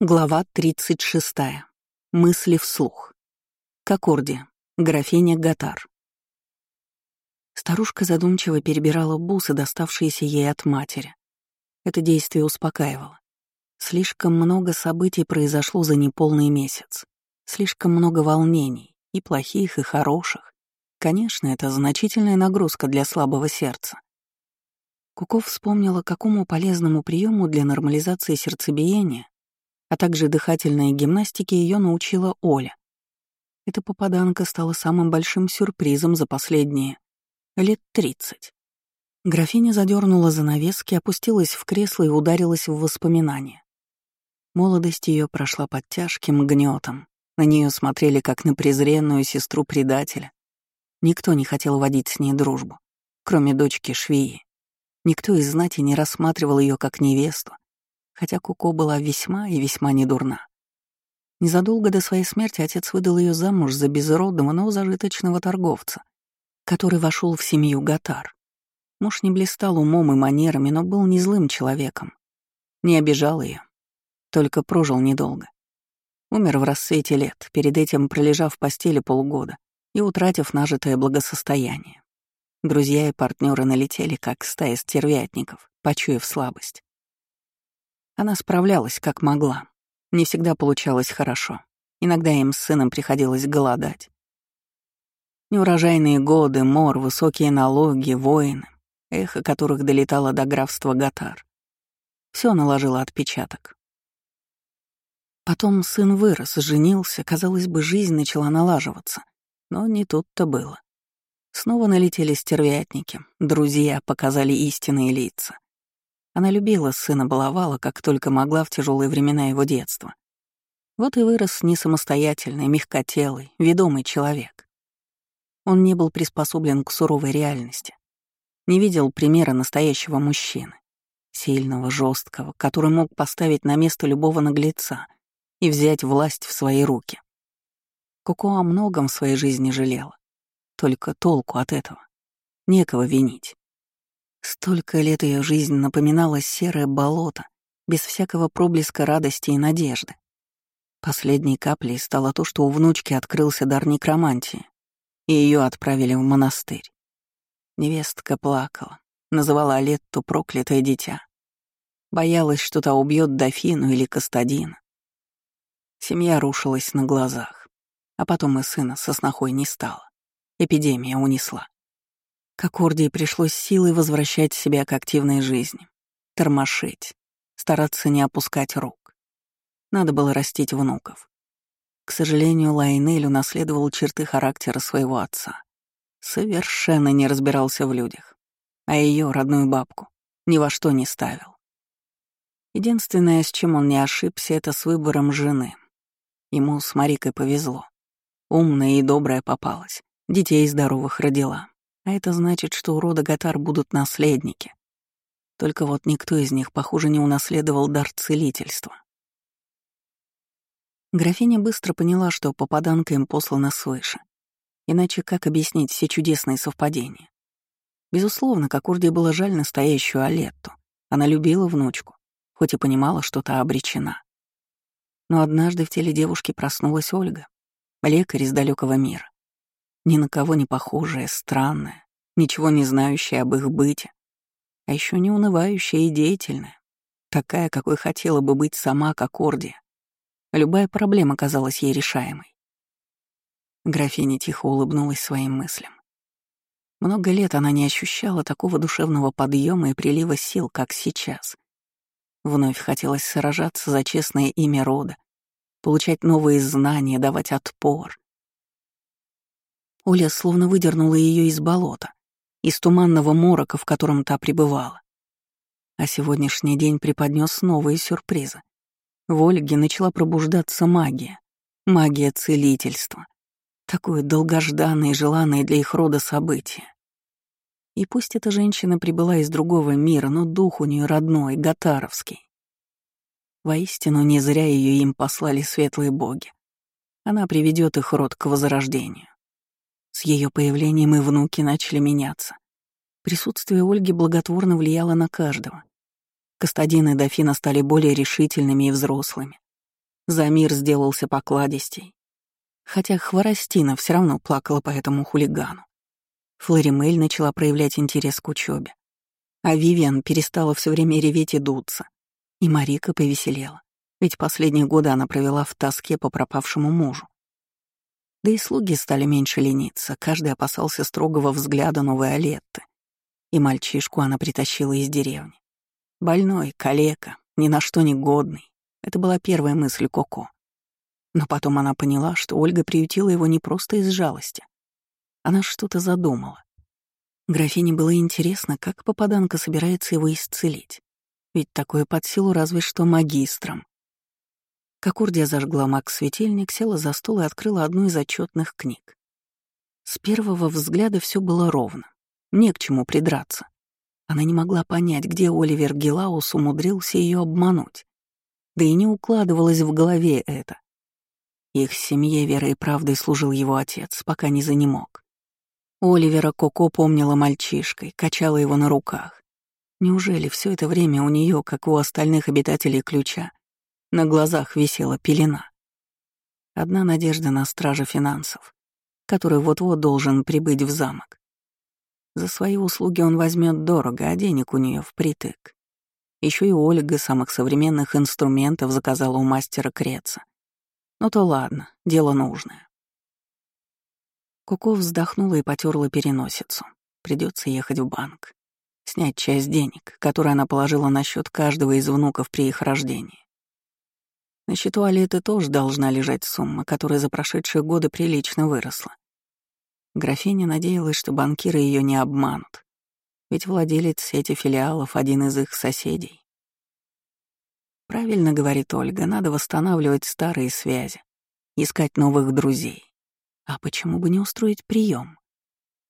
Глава 36. Мысли вслух. Кокорди. Графиня Гатар. Старушка задумчиво перебирала бусы, доставшиеся ей от матери. Это действие успокаивало. Слишком много событий произошло за неполный месяц. Слишком много волнений, и плохих, и хороших. Конечно, это значительная нагрузка для слабого сердца. Куков вспомнила, какому полезному приему для нормализации сердцебиения а также дыхательной гимнастике ее научила Оля. Эта попаданка стала самым большим сюрпризом за последние лет тридцать. Графиня задернула занавески, опустилась в кресло и ударилась в воспоминания. Молодость ее прошла под тяжким гнетом. На нее смотрели как на презренную сестру предателя. Никто не хотел водить с ней дружбу, кроме дочки Швеи. Никто из знати не рассматривал ее как невесту, хотя Куко была весьма и весьма недурна. Незадолго до своей смерти отец выдал ее замуж за безродного, но зажиточного торговца, который вошел в семью Гатар. Муж не блистал умом и манерами, но был не злым человеком. Не обижал ее, только прожил недолго. Умер в рассвете лет, перед этим пролежав в постели полгода и утратив нажитое благосостояние. Друзья и партнеры налетели, как стая стервятников, почуяв слабость. Она справлялась как могла. Не всегда получалось хорошо. Иногда им с сыном приходилось голодать. Неурожайные годы, мор, высокие налоги, воины, эхо которых долетало до графства Гатар. Все наложило отпечаток. Потом сын вырос, женился, казалось бы, жизнь начала налаживаться. Но не тут-то было. Снова налетели стервятники, друзья показали истинные лица. Она любила сына, баловала, как только могла в тяжелые времена его детства. Вот и вырос не самостоятельный, мягкотелый, ведомый человек. Он не был приспособлен к суровой реальности. Не видел примера настоящего мужчины. Сильного, жесткого, который мог поставить на место любого наглеца и взять власть в свои руки. Коко о многом в своей жизни жалела. Только толку от этого. Некого винить. Столько лет ее жизнь напоминала серое болото, без всякого проблеска радости и надежды. Последней каплей стало то, что у внучки открылся дар некромантии, и ее отправили в монастырь. Невестка плакала, называла Алетту проклятое дитя. Боялась, что та убьет дофину или Кастадина. Семья рушилась на глазах, а потом и сына со снохой не стало. Эпидемия унесла. Как Ордии пришлось силой возвращать себя к активной жизни, тормошить, стараться не опускать рук. Надо было растить внуков. К сожалению, Лайнель унаследовал черты характера своего отца. Совершенно не разбирался в людях, а ее родную бабку ни во что не ставил. Единственное, с чем он не ошибся, это с выбором жены. Ему с Марикой повезло. Умная и добрая попалась, детей здоровых родила. А это значит, что у рода Гатар будут наследники. Только вот никто из них, похоже, не унаследовал дар целительства. Графиня быстро поняла, что попаданка им послана свыше. Иначе как объяснить все чудесные совпадения? Безусловно, как Урде было жаль настоящую Алетту. Она любила внучку, хоть и понимала, что та обречена. Но однажды в теле девушки проснулась Ольга, лекарь из далекого мира ни на кого не похожая, странная, ничего не знающая об их быте, а еще не унывающая и деятельная, такая, какой хотела бы быть сама, как Ордия. Любая проблема казалась ей решаемой. Графиня тихо улыбнулась своим мыслям. Много лет она не ощущала такого душевного подъема и прилива сил, как сейчас. Вновь хотелось сражаться за честное имя рода, получать новые знания, давать отпор, Оля словно выдернула ее из болота, из туманного морока, в котором та пребывала. А сегодняшний день преподнес новые сюрпризы. В Ольге начала пробуждаться магия, магия целительства. Такое долгожданное и желанное для их рода событие. И пусть эта женщина прибыла из другого мира, но дух у нее родной, гатаровский. Воистину, не зря ее им послали светлые боги. Она приведет их род к возрождению. С ее появлением и внуки начали меняться. Присутствие Ольги благотворно влияло на каждого. Кастадин и дофина стали более решительными и взрослыми. Замир сделался покладистей. Хотя Хворостина все равно плакала по этому хулигану. Флоримель начала проявлять интерес к учебе, а Вивиан перестала все время реветь и дуться. И Марика повеселела, ведь последние годы она провела в тоске по пропавшему мужу. Да и слуги стали меньше лениться, каждый опасался строгого взгляда новой Алетты. И мальчишку она притащила из деревни. Больной, калека, ни на что не годный. Это была первая мысль Коко. Но потом она поняла, что Ольга приютила его не просто из жалости. Она что-то задумала. Графине было интересно, как попаданка собирается его исцелить. Ведь такое под силу разве что магистрам. Кокурдия зажгла маг-светильник, села за стол и открыла одну из отчетных книг. С первого взгляда все было ровно. Не к чему придраться. Она не могла понять, где Оливер Гелаус умудрился ее обмануть. Да и не укладывалось в голове это. Их семье верой и правдой служил его отец, пока не занемог. Оливера Коко помнила мальчишкой, качала его на руках. Неужели все это время у нее, как у остальных обитателей ключа, на глазах висела пелена? Одна надежда на стража финансов, который вот-вот должен прибыть в замок. За свои услуги он возьмет дорого, а денег у нее впритык. Еще и Ольга самых современных инструментов заказала у мастера Креца. Ну то ладно, дело нужное. Куко вздохнула и потерла переносицу. Придется ехать в банк. Снять часть денег, которые она положила на счет каждого из внуков при их рождении. На счету Алиты тоже должна лежать сумма, которая за прошедшие годы прилично выросла. Графиня надеялась, что банкиры ее не обманут, ведь владелец сети филиалов — один из их соседей. Правильно говорит Ольга, надо восстанавливать старые связи, искать новых друзей. А почему бы не устроить прием?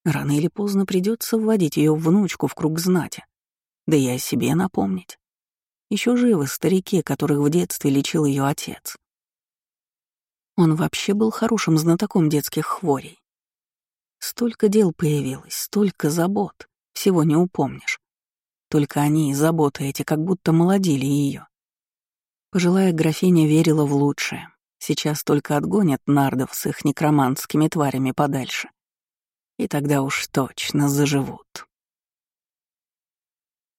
Рано или поздно придется вводить ее внучку в круг знати. Да и о себе напомнить. Еще живы старики, которых в детстве лечил ее отец. Он вообще был хорошим знатоком детских хворей. Столько дел появилось, столько забот, всего не упомнишь. Только они, заботы эти, как будто молодили ее. Пожилая графиня верила в лучшее. Сейчас только отгонят нардов с их некроманскими тварями подальше. И тогда уж точно заживут.